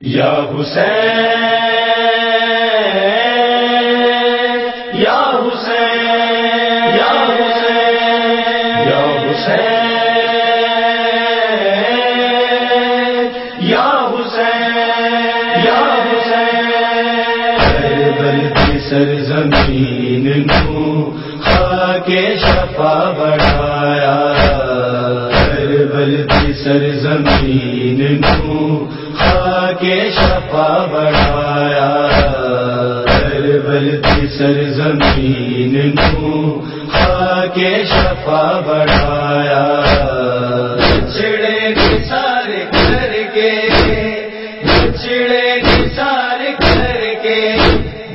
یا حسین یا حسین یا حسین یا حسین یا حسین یا حسین۔ سر کو خاک شفا بڑھایا۔ بلتی سر زمین کو کے شفا بڑھایا۔ بلتی سر زمین کو کے شفا بڑھایا۔ چڑے نثار کر کے چڑے نثار کر کے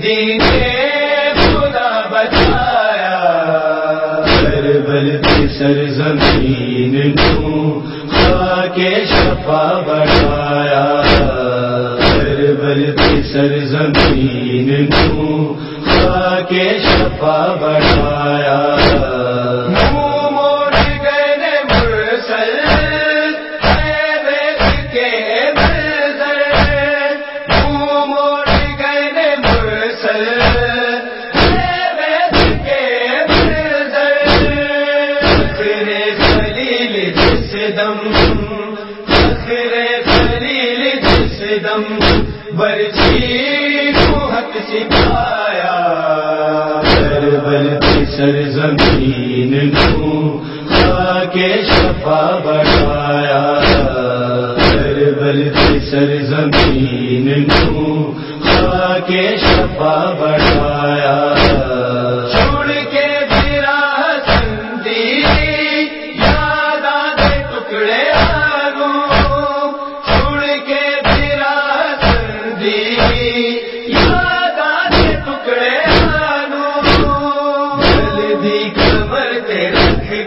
دین خدا بچایا۔ بلتی سر زمین کو کے شفا بڑھایا۔ سر زمین کو کے شفا بڑھایا دم۔ برچی کو حق سکھایا بلتی سر زمین کو کے شفا بڑھایا بل سر زمین کو کے شفا بڑھایا۔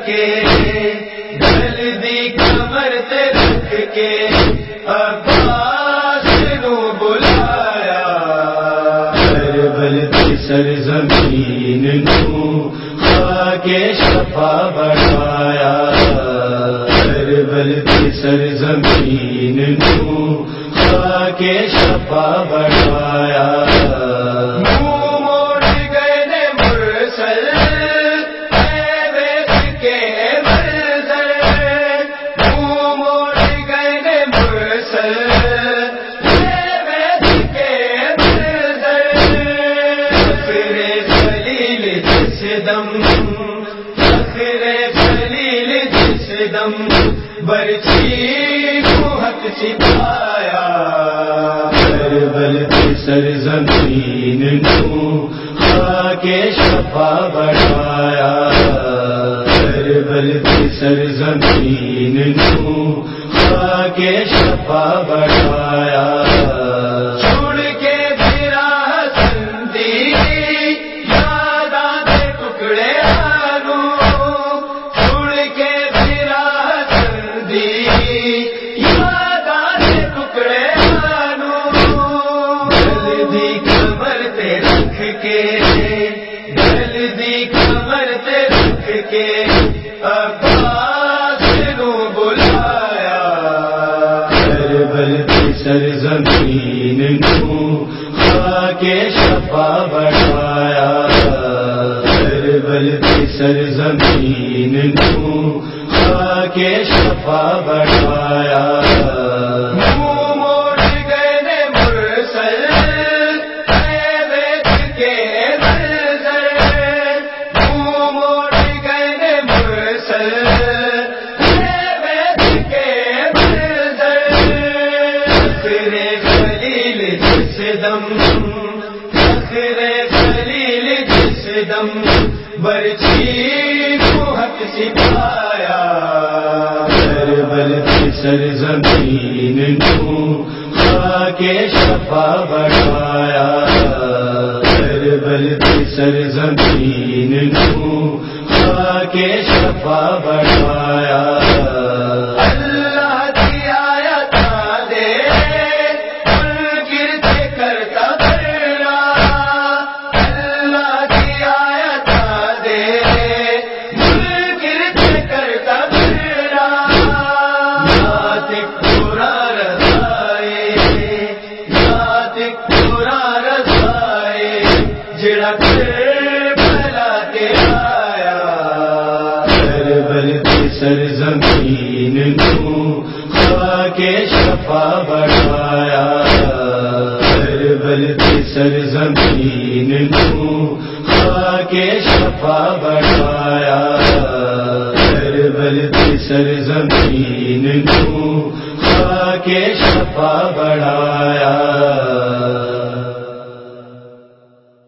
کے جلدی کمر تے رکھ کے، عباس نو بلایا۔ بلتی سر زمین کو کے شفا بڑھایا بلتی سر زمین کو کے شفا بڑھایا دم پھر سلیل جس دم، برچی کو حق سکھایا بلتی سر زمین کو کے شفا بڑھایا بلتی سر زمین کو کے شفا بڑھایا زمین کو خاک شفا بڑھایا۔ سربل کی سر زمین کو خاک شفا بڑھایا۔ دم پھر سلیل جس دم، برچی کو حق سکھایا بلتی سر زمین کو کے شفا بڑھایا بلتی سر زمین کو کے شفا بڑھایا۔ بلا کے آیا کربل کی شفا بڑھایا کربل کی سرزمین نو خاک شفا بڑھایا کربل کی سرزمین نو خاک شفا بڑھایا